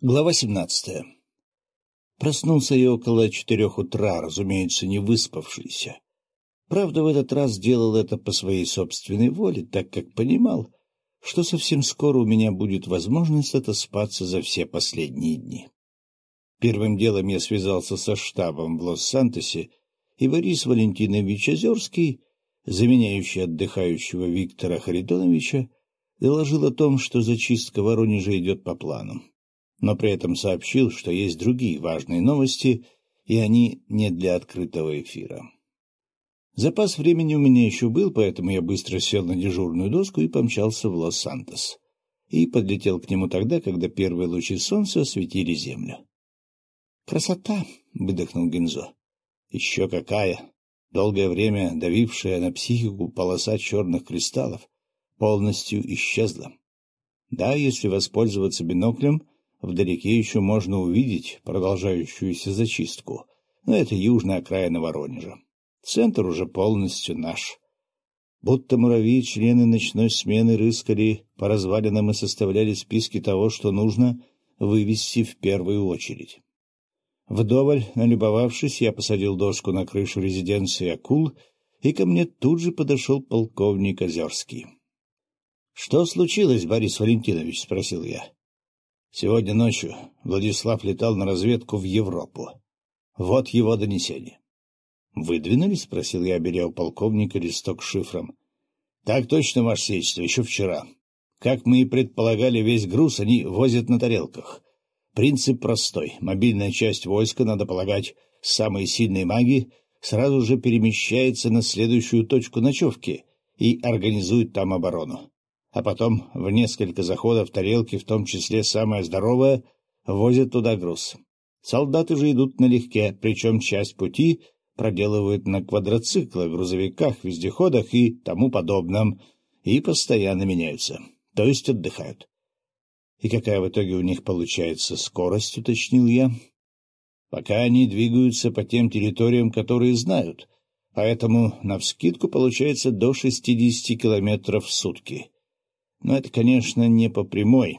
Глава семнадцатая. Проснулся я около четырех утра, разумеется, не выспавшийся. Правда, в этот раз делал это по своей собственной воле, так как понимал, что совсем скоро у меня будет возможность отоспаться за все последние дни. Первым делом я связался со штабом в Лос-Сантосе, и Борис Валентинович Озерский, заменяющий отдыхающего Виктора Харитоновича, доложил о том, что зачистка Воронежа идет по плану но при этом сообщил, что есть другие важные новости, и они не для открытого эфира. Запас времени у меня еще был, поэтому я быстро сел на дежурную доску и помчался в Лос-Сантос. И подлетел к нему тогда, когда первые лучи солнца осветили землю. «Красота!» — выдохнул Гензо. «Еще какая!» Долгое время давившая на психику полоса черных кристаллов полностью исчезла. Да, если воспользоваться биноклем — Вдалеке еще можно увидеть продолжающуюся зачистку, но это южная окраина Воронежа. Центр уже полностью наш. Будто муравьи, члены ночной смены, рыскали по развалинам и составляли списки того, что нужно вывести в первую очередь. Вдоволь, налюбовавшись, я посадил доску на крышу резиденции акул, и ко мне тут же подошел полковник Озерский. — Что случилось, Борис Валентинович? — спросил я. Сегодня ночью Владислав летал на разведку в Европу. Вот его донесение. — Выдвинулись? — спросил я, беря у полковника листок шифром. — Так точно, ваше сечество, еще вчера. Как мы и предполагали, весь груз они возят на тарелках. Принцип простой. Мобильная часть войска, надо полагать, самые сильные маги, сразу же перемещается на следующую точку ночевки и организует там оборону а потом в несколько заходов тарелки, в том числе самая здоровая, возят туда груз. Солдаты же идут налегке, причем часть пути проделывают на квадроциклах, грузовиках, вездеходах и тому подобном, и постоянно меняются, то есть отдыхают. И какая в итоге у них получается скорость, уточнил я? Пока они двигаются по тем территориям, которые знают, поэтому навскидку получается до 60 километров в сутки. Но это, конечно, не по прямой,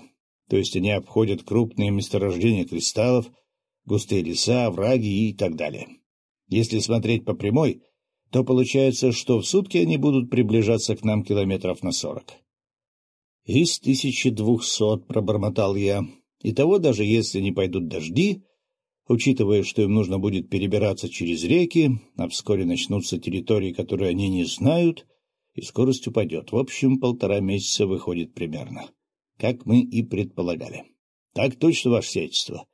то есть они обходят крупные месторождения кристаллов, густые леса, овраги и так далее. Если смотреть по прямой, то получается, что в сутки они будут приближаться к нам километров на сорок. «Из тысячи двухсот», — пробормотал я. «И того, даже если не пойдут дожди, учитывая, что им нужно будет перебираться через реки, а вскоре начнутся территории, которые они не знают, и скорость упадет. В общем, полтора месяца выходит примерно. Как мы и предполагали. Так точно, ваше сельство.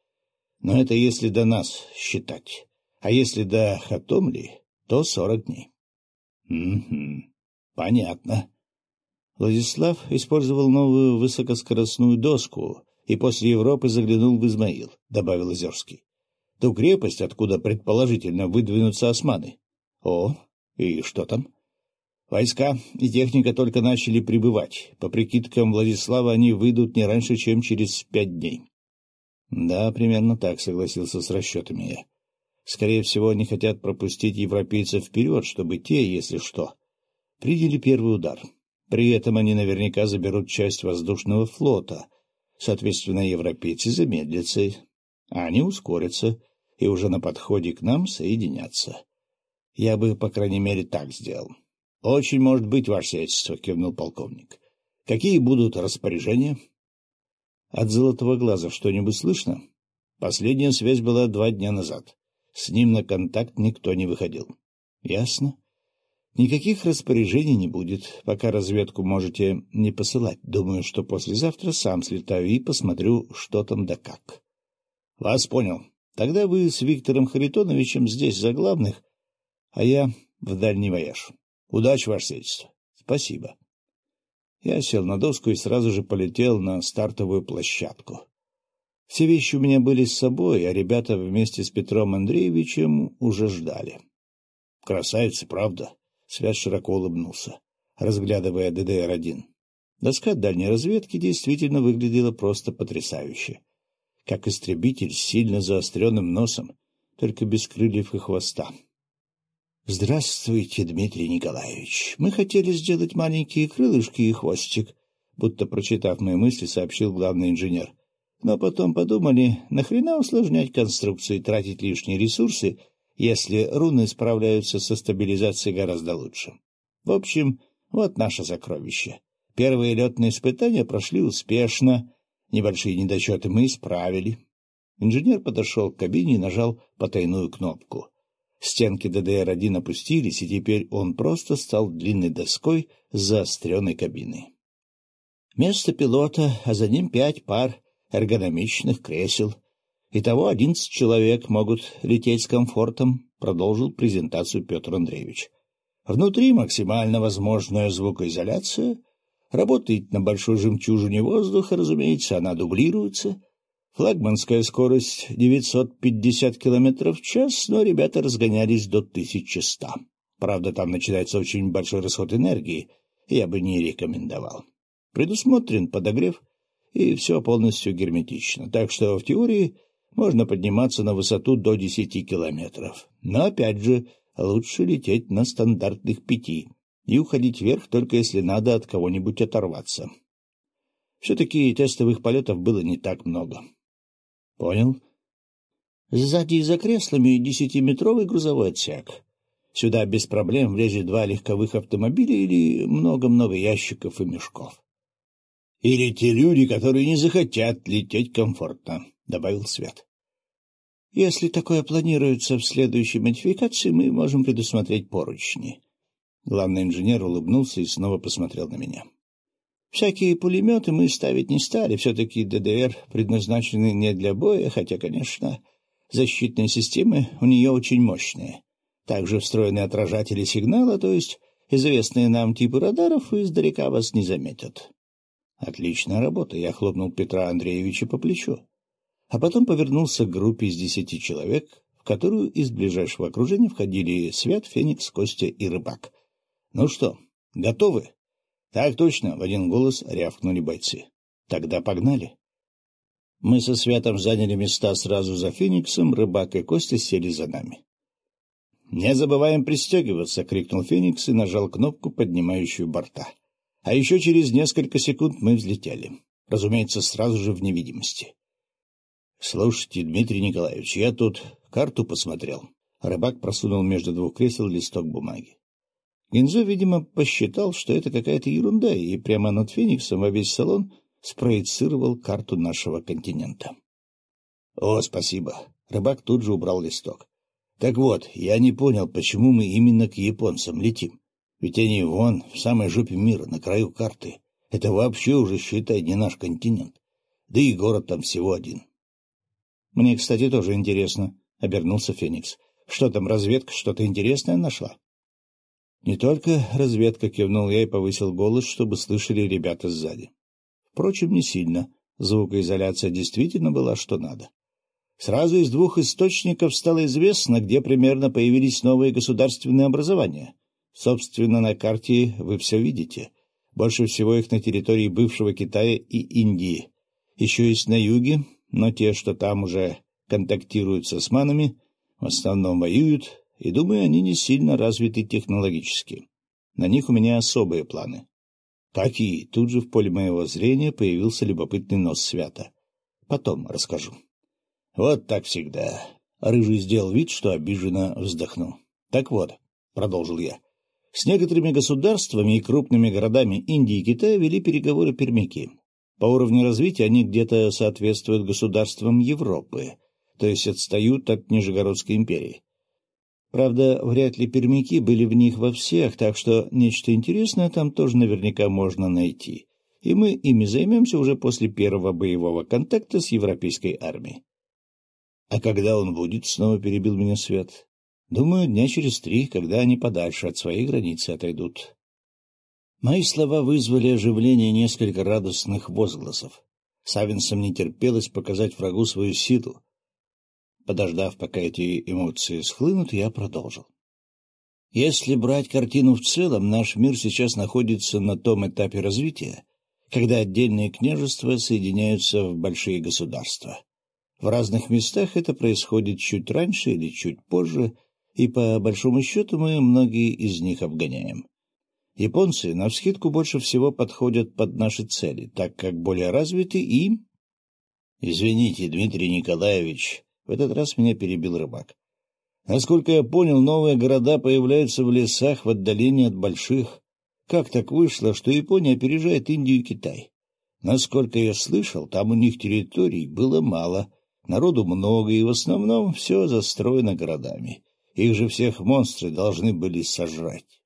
Но это если до нас считать. А если до Хатомли, то сорок дней. Угу. Понятно. Владислав использовал новую высокоскоростную доску и после Европы заглянул в Измаил, — добавил Озерский. Ту крепость, откуда предположительно выдвинутся османы. О, и что там? Войска и техника только начали прибывать. По прикидкам Владислава, они выйдут не раньше, чем через пять дней. — Да, примерно так, — согласился с расчетами я. Скорее всего, они хотят пропустить европейцев вперед, чтобы те, если что, приняли первый удар. При этом они наверняка заберут часть воздушного флота. Соответственно, европейцы замедлятся, а они ускорятся и уже на подходе к нам соединятся. Я бы, по крайней мере, так сделал. —— Очень может быть, ваше сиятельство, — кивнул полковник. — Какие будут распоряжения? — От Золотого Глаза что-нибудь слышно? Последняя связь была два дня назад. С ним на контакт никто не выходил. — Ясно. Никаких распоряжений не будет, пока разведку можете не посылать. Думаю, что послезавтра сам слетаю и посмотрю, что там да как. — Вас понял. Тогда вы с Виктором Харитоновичем здесь за главных, а я в дальний вояж. Удачи, ваше сельство. Спасибо. Я сел на доску и сразу же полетел на стартовую площадку. Все вещи у меня были с собой, а ребята вместе с Петром Андреевичем уже ждали. Красавица, правда? Свят широко улыбнулся, разглядывая ДДР-1. Доска дальней разведки действительно выглядела просто потрясающе. Как истребитель с сильно заостренным носом, только без крыльев и хвоста. — Здравствуйте, Дмитрий Николаевич. Мы хотели сделать маленькие крылышки и хвостик, — будто прочитав мои мысли, сообщил главный инженер. — но потом подумали, нахрена усложнять конструкцию и тратить лишние ресурсы, если руны справляются со стабилизацией гораздо лучше. В общем, вот наше сокровище. Первые летные испытания прошли успешно, небольшие недочеты мы исправили. Инженер подошел к кабине и нажал потайную кнопку. Стенки ДДР-1 опустились, и теперь он просто стал длинной доской с заостренной кабиной. Место пилота, а за ним пять пар эргономичных кресел. Итого одиннадцать человек могут лететь с комфортом, — продолжил презентацию Петр Андреевич. Внутри максимально возможная звукоизоляция. Работает на большой жемчужине воздуха, разумеется, она дублируется. Флагманская скорость 950 км в час, но ребята разгонялись до 1100. Правда, там начинается очень большой расход энергии, я бы не рекомендовал. Предусмотрен подогрев, и все полностью герметично, так что в теории можно подниматься на высоту до 10 километров. Но, опять же, лучше лететь на стандартных пяти и уходить вверх, только если надо от кого-нибудь оторваться. Все-таки тестовых полетов было не так много. — Понял. — Сзади за креслами десятиметровый грузовой отсек. Сюда без проблем влезет два легковых автомобиля или много-много ящиков и мешков. — Или те люди, которые не захотят лететь комфортно, — добавил Свет. Если такое планируется в следующей модификации, мы можем предусмотреть поручни. Главный инженер улыбнулся и снова посмотрел на меня. Всякие пулеметы мы ставить не стали, все-таки ДДР предназначены не для боя, хотя, конечно, защитные системы у нее очень мощные. Также встроены отражатели сигнала, то есть известные нам типы радаров издалека вас не заметят. Отличная работа, я хлопнул Петра Андреевича по плечу а потом повернулся к группе из десяти человек, в которую из ближайшего окружения входили Свят, Феникс, Костя и Рыбак. — Ну что, готовы? — Так точно, — в один голос рявкнули бойцы. — Тогда погнали. Мы со Святом заняли места сразу за Фениксом, Рыбак и Костя сели за нами. — Не забываем пристегиваться! — крикнул Феникс и нажал кнопку, поднимающую борта. А еще через несколько секунд мы взлетели. Разумеется, сразу же в невидимости. — Слушайте, Дмитрий Николаевич, я тут карту посмотрел. Рыбак просунул между двух кресел листок бумаги. Гензо, видимо, посчитал, что это какая-то ерунда, и прямо над Фениксом во весь салон спроецировал карту нашего континента. — О, спасибо. Рыбак тут же убрал листок. — Так вот, я не понял, почему мы именно к японцам летим. Ведь они вон, в самой жопе мира, на краю карты. Это вообще уже, считай, не наш континент. Да и город там всего один. — Мне, кстати, тоже интересно, — обернулся Феникс. — Что там, разведка что-то интересное нашла? — Не только разведка, — кивнул я и повысил голос, чтобы слышали ребята сзади. Впрочем, не сильно. Звукоизоляция действительно была что надо. Сразу из двух источников стало известно, где примерно появились новые государственные образования. Собственно, на карте вы все видите. Больше всего их на территории бывшего Китая и Индии. Еще есть на юге, но те, что там уже контактируют с османами, в основном воюют, и, думаю, они не сильно развиты технологически. На них у меня особые планы. Какие? Тут же в поле моего зрения появился любопытный нос свята. Потом расскажу. Вот так всегда. Рыжий сделал вид, что обиженно вздохнул. Так вот, — продолжил я, — с некоторыми государствами и крупными городами Индии и Китая вели переговоры пермяки. По уровню развития они где-то соответствуют государствам Европы, то есть отстают от Нижегородской империи. Правда, вряд ли пермяки были в них во всех, так что нечто интересное там тоже наверняка можно найти. И мы ими займемся уже после первого боевого контакта с европейской армией. — А когда он будет? — снова перебил меня Свет. — Думаю, дня через три, когда они подальше от своей границы отойдут. Мои слова вызвали оживление несколько радостных возгласов. Савинсом не терпелось показать врагу свою силу. Подождав, пока эти эмоции схлынут, я продолжил. Если брать картину в целом, наш мир сейчас находится на том этапе развития, когда отдельные княжества соединяются в большие государства. В разных местах это происходит чуть раньше или чуть позже, и, по большому счету, мы многие из них обгоняем. Японцы навскидку больше всего подходят под наши цели, так как более развиты и... Извините, Дмитрий Николаевич, в этот раз меня перебил рыбак. Насколько я понял, новые города появляются в лесах в отдалении от больших. Как так вышло, что Япония опережает Индию и Китай? Насколько я слышал, там у них территорий было мало, народу много, и в основном все застроено городами. Их же всех монстры должны были сожрать.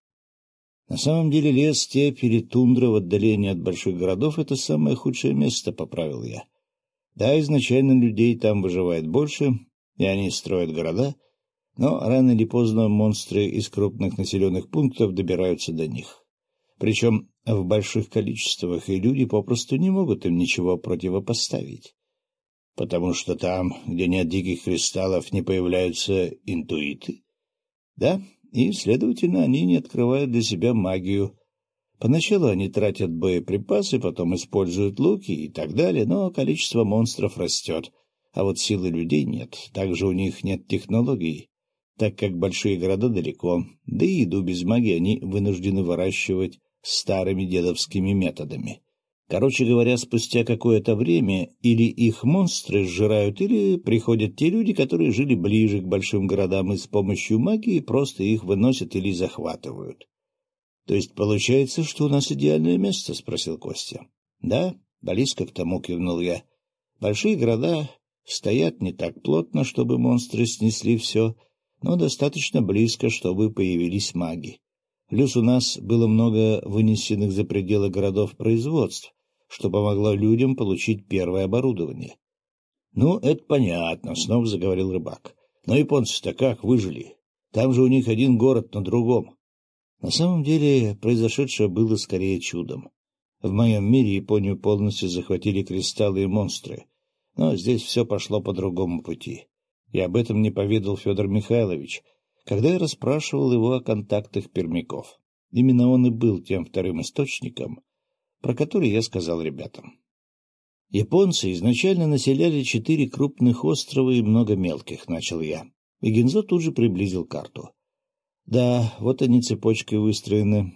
На самом деле лес, степь или тундра в отдалении от больших городов — это самое худшее место, — поправил я. Да, изначально людей там выживает больше, и они строят города, но рано или поздно монстры из крупных населенных пунктов добираются до них. Причем в больших количествах, и люди попросту не могут им ничего противопоставить. Потому что там, где нет диких кристаллов, не появляются интуиты. Да, и, следовательно, они не открывают для себя магию, Поначалу они тратят боеприпасы, потом используют луки и так далее, но количество монстров растет, а вот силы людей нет. Также у них нет технологий, так как большие города далеко, да и еду без магии они вынуждены выращивать старыми дедовскими методами. Короче говоря, спустя какое-то время или их монстры сжирают, или приходят те люди, которые жили ближе к большим городам и с помощью магии просто их выносят или захватывают. То есть получается, что у нас идеальное место? — спросил Костя. — Да, близко к тому кивнул я. Большие города стоят не так плотно, чтобы монстры снесли все, но достаточно близко, чтобы появились маги. Плюс у нас было много вынесенных за пределы городов производств, что помогло людям получить первое оборудование. — Ну, это понятно, — снова заговорил рыбак. — Но японцы-то как выжили? Там же у них один город на другом. На самом деле, произошедшее было скорее чудом. В моем мире Японию полностью захватили кристаллы и монстры, но здесь все пошло по другому пути. И об этом не поведал Федор Михайлович, когда я расспрашивал его о контактах пермяков. Именно он и был тем вторым источником, про который я сказал ребятам. Японцы изначально населяли четыре крупных острова и много мелких, — начал я. И Гензо тут же приблизил карту. Да, вот они цепочкой выстроены.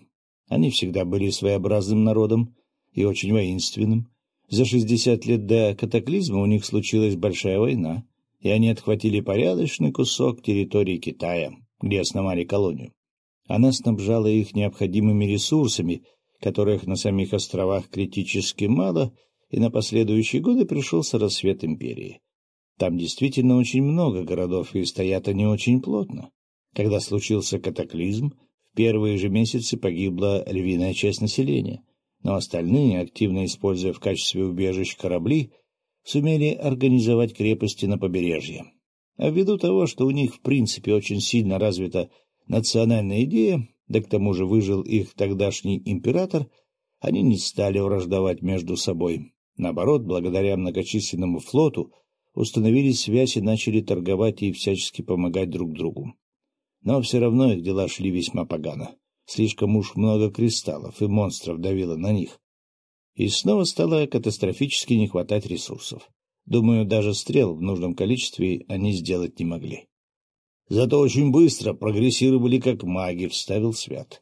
Они всегда были своеобразным народом и очень воинственным. За шестьдесят лет до катаклизма у них случилась большая война, и они отхватили порядочный кусок территории Китая, где основали колонию. Она снабжала их необходимыми ресурсами, которых на самих островах критически мало, и на последующие годы пришелся рассвет империи. Там действительно очень много городов, и стоят они очень плотно. Когда случился катаклизм, в первые же месяцы погибла львиная часть населения, но остальные, активно используя в качестве убежищ корабли, сумели организовать крепости на побережье. А ввиду того, что у них в принципе очень сильно развита национальная идея, да к тому же выжил их тогдашний император, они не стали враждовать между собой. Наоборот, благодаря многочисленному флоту установили связь и начали торговать и всячески помогать друг другу. Но все равно их дела шли весьма погано. Слишком уж много кристаллов и монстров давило на них. И снова стало катастрофически не хватать ресурсов. Думаю, даже стрел в нужном количестве они сделать не могли. Зато очень быстро прогрессировали как маги, — вставил Свят.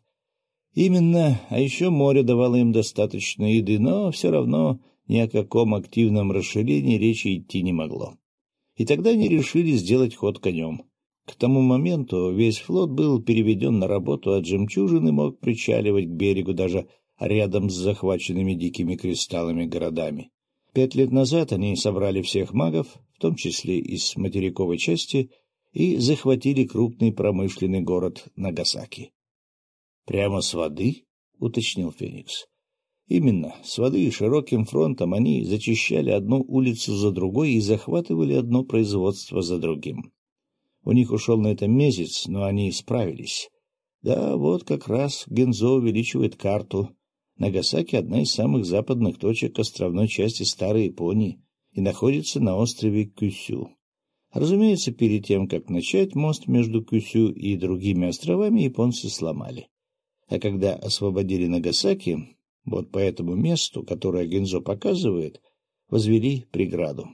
Именно, а еще море давало им достаточно еды, но все равно ни о каком активном расширении речи идти не могло. И тогда они решили сделать ход конем. К тому моменту весь флот был переведен на работу, а жемчужины мог причаливать к берегу даже рядом с захваченными дикими кристаллами городами. Пять лет назад они собрали всех магов, в том числе из материковой части, и захватили крупный промышленный город Нагасаки. — Прямо с воды? — уточнил Феникс. Именно, с воды и широким фронтом они зачищали одну улицу за другой и захватывали одно производство за другим. У них ушел на это месяц, но они справились. Да, вот как раз Гензо увеличивает карту. Нагасаки — одна из самых западных точек островной части Старой Японии и находится на острове Кюсю. Разумеется, перед тем, как начать, мост между Кюсю и другими островами японцы сломали. А когда освободили Нагасаки, вот по этому месту, которое Гензо показывает, возвели преграду.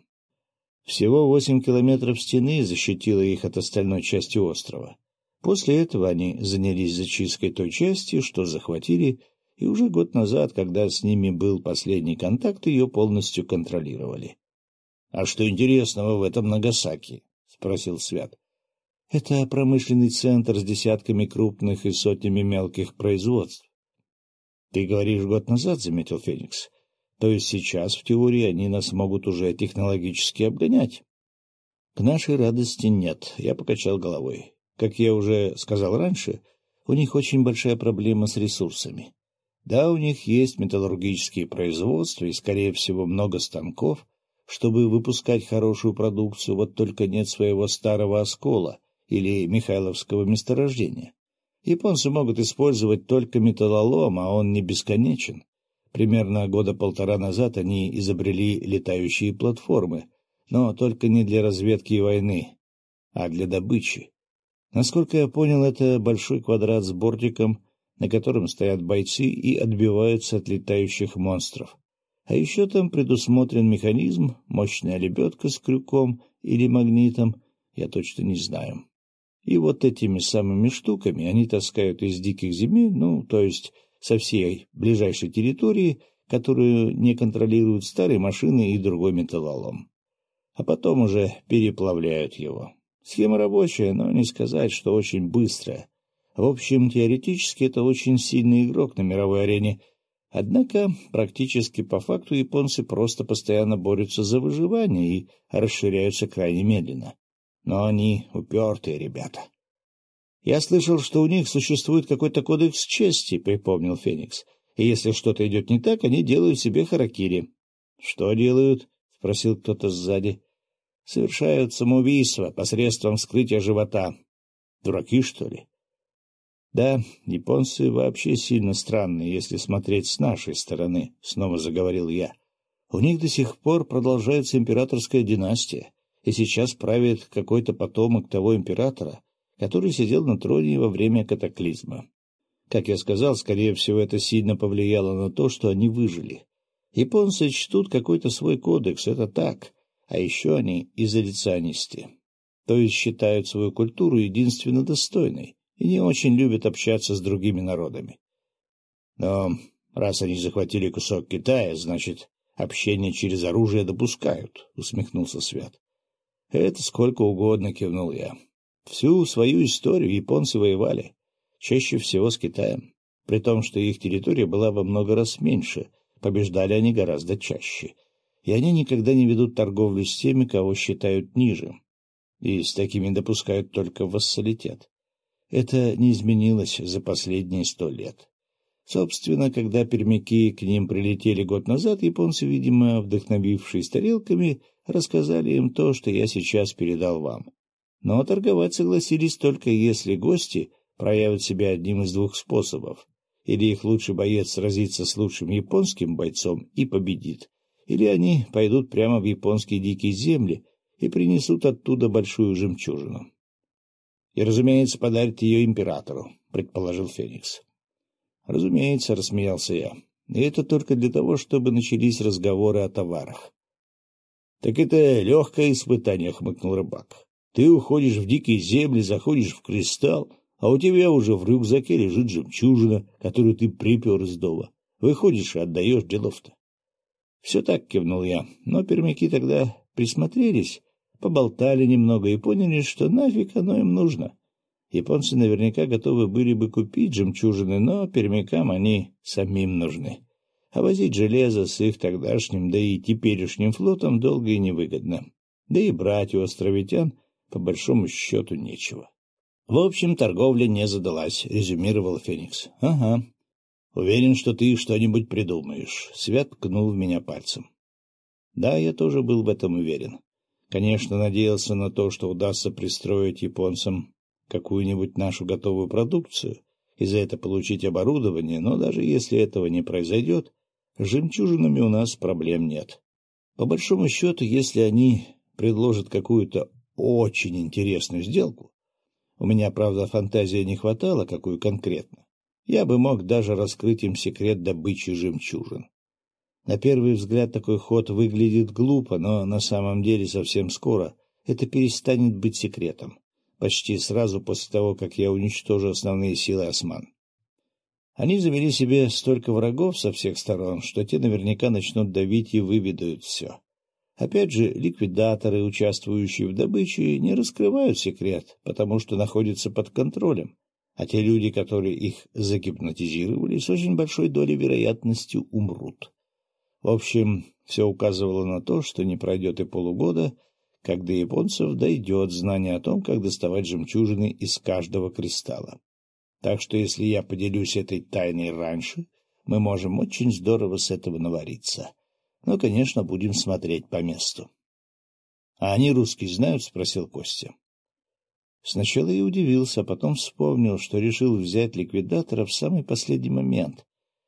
Всего восемь километров стены защитило их от остальной части острова. После этого они занялись зачисткой той части, что захватили, и уже год назад, когда с ними был последний контакт, ее полностью контролировали. — А что интересного в этом Нагасаки? — спросил Свят. — Это промышленный центр с десятками крупных и сотнями мелких производств. — Ты говоришь год назад, — заметил Феникс. — То есть сейчас, в теории, они нас могут уже технологически обгонять? — К нашей радости нет, — я покачал головой. Как я уже сказал раньше, у них очень большая проблема с ресурсами. Да, у них есть металлургические производства и, скорее всего, много станков, чтобы выпускать хорошую продукцию, вот только нет своего старого оскола или Михайловского месторождения. Японцы могут использовать только металлолом, а он не бесконечен. Примерно года полтора назад они изобрели летающие платформы, но только не для разведки и войны, а для добычи. Насколько я понял, это большой квадрат с бортиком, на котором стоят бойцы и отбиваются от летающих монстров. А еще там предусмотрен механизм, мощная лебедка с крюком или магнитом, я точно не знаю. И вот этими самыми штуками они таскают из диких земель, ну, то есть со всей ближайшей территории, которую не контролируют старые машины и другой металлолом. А потом уже переплавляют его. Схема рабочая, но не сказать, что очень быстрая. В общем, теоретически это очень сильный игрок на мировой арене — Однако практически по факту японцы просто постоянно борются за выживание и расширяются крайне медленно. Но они упертые ребята. — Я слышал, что у них существует какой-то кодекс чести, — припомнил Феникс. И если что-то идет не так, они делают себе харакири. — Что делают? — спросил кто-то сзади. — Совершают самоубийство посредством вскрытия живота. Дураки, что ли? Да, японцы вообще сильно странные, если смотреть с нашей стороны, — снова заговорил я. У них до сих пор продолжается императорская династия, и сейчас правит какой-то потомок того императора, который сидел на троне во время катаклизма. Как я сказал, скорее всего, это сильно повлияло на то, что они выжили. Японцы чтут какой-то свой кодекс, это так, а еще они изоляционисты, то есть считают свою культуру единственно достойной и не очень любят общаться с другими народами. Но раз они захватили кусок Китая, значит, общение через оружие допускают, — усмехнулся Свят. — Это сколько угодно, — кивнул я. Всю свою историю японцы воевали, чаще всего с Китаем, при том, что их территория была во много раз меньше, побеждали они гораздо чаще, и они никогда не ведут торговлю с теми, кого считают ниже, и с такими допускают только вассалитет. Это не изменилось за последние сто лет. Собственно, когда пермяки к ним прилетели год назад, японцы, видимо, вдохновившись тарелками, рассказали им то, что я сейчас передал вам. Но торговать согласились только если гости проявят себя одним из двух способов. Или их лучший боец сразится с лучшим японским бойцом и победит, или они пойдут прямо в японские дикие земли и принесут оттуда большую жемчужину. И, разумеется, подарит ее императору, — предположил Феникс. — Разумеется, — рассмеялся я. И это только для того, чтобы начались разговоры о товарах. — Так это легкое испытание, — хмыкнул рыбак. — Ты уходишь в дикие земли, заходишь в кристалл, а у тебя уже в рюкзаке лежит жемчужина, которую ты припер из дома. Выходишь и отдаешь делов-то. — Все так, — кивнул я, но пермяки тогда присмотрелись поболтали немного и поняли, что нафиг оно им нужно. Японцы наверняка готовы были бы купить жемчужины, но пермякам они самим нужны. А возить железо с их тогдашним, да и теперешним флотом долго и невыгодно. Да и брать у островитян по большому счету нечего. — В общем, торговля не задалась, — резюмировал Феникс. — Ага. — Уверен, что ты что-нибудь придумаешь. Свят ткнул в меня пальцем. Да, я тоже был в этом уверен. Конечно, надеялся на то, что удастся пристроить японцам какую-нибудь нашу готовую продукцию и за это получить оборудование, но даже если этого не произойдет, с жемчужинами у нас проблем нет. По большому счету, если они предложат какую-то очень интересную сделку, у меня, правда, фантазии не хватало, какую конкретно, я бы мог даже раскрыть им секрет добычи жемчужин. На первый взгляд такой ход выглядит глупо, но на самом деле совсем скоро это перестанет быть секретом, почти сразу после того, как я уничтожу основные силы осман. Они завели себе столько врагов со всех сторон, что те наверняка начнут давить и выведают все. Опять же, ликвидаторы, участвующие в добыче, не раскрывают секрет, потому что находятся под контролем, а те люди, которые их загипнотизировали, с очень большой долей вероятности умрут. В общем, все указывало на то, что не пройдет и полугода, до японцев дойдет знание о том, как доставать жемчужины из каждого кристалла. Так что если я поделюсь этой тайной раньше, мы можем очень здорово с этого навариться. Но, конечно, будем смотреть по месту. — А они русский знают? — спросил Костя. Сначала я удивился, а потом вспомнил, что решил взять ликвидатора в самый последний момент,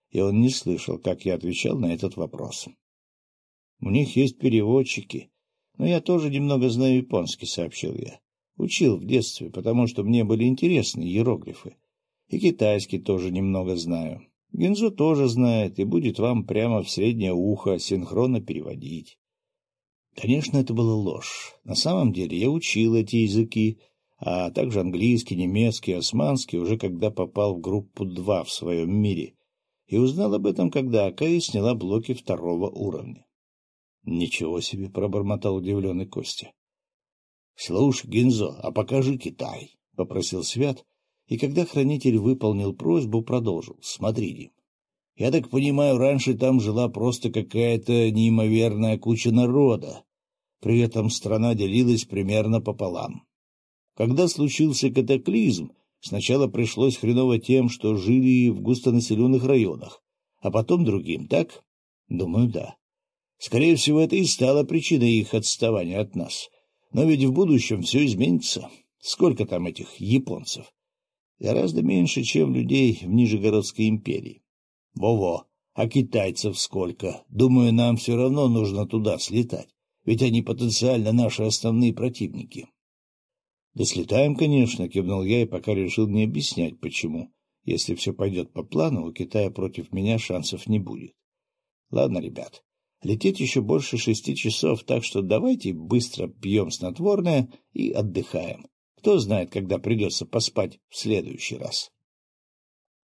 и он не слышал, как я отвечал на этот вопрос. — У них есть переводчики, но я тоже немного знаю японский, — сообщил я. Учил в детстве, потому что мне были интересны иероглифы. И китайский тоже немного знаю. Гинзу тоже знает и будет вам прямо в среднее ухо синхронно переводить. Конечно, это была ложь. На самом деле я учил эти языки, а также английский, немецкий, османский, уже когда попал в группу 2 в своем мире, и узнал об этом, когда Акаи сняла блоки второго уровня. — Ничего себе! — пробормотал удивленный Костя. — Слушай, Гинзо, а покажи Китай, — попросил Свят, и когда хранитель выполнил просьбу, продолжил. — Смотри, Я так понимаю, раньше там жила просто какая-то неимоверная куча народа. При этом страна делилась примерно пополам. Когда случился катаклизм, сначала пришлось хреново тем, что жили в густонаселенных районах, а потом другим, так? Думаю, да. Скорее всего, это и стало причиной их отставания от нас. Но ведь в будущем все изменится. Сколько там этих японцев? Гораздо меньше, чем людей в Нижегородской империи. Во-во, а китайцев сколько? Думаю, нам все равно нужно туда слетать, ведь они потенциально наши основные противники. — Да слетаем, конечно, — кивнул я и пока решил не объяснять, почему. Если все пойдет по плану, у Китая против меня шансов не будет. Ладно, ребят, лететь еще больше шести часов, так что давайте быстро пьем снотворное и отдыхаем. Кто знает, когда придется поспать в следующий раз.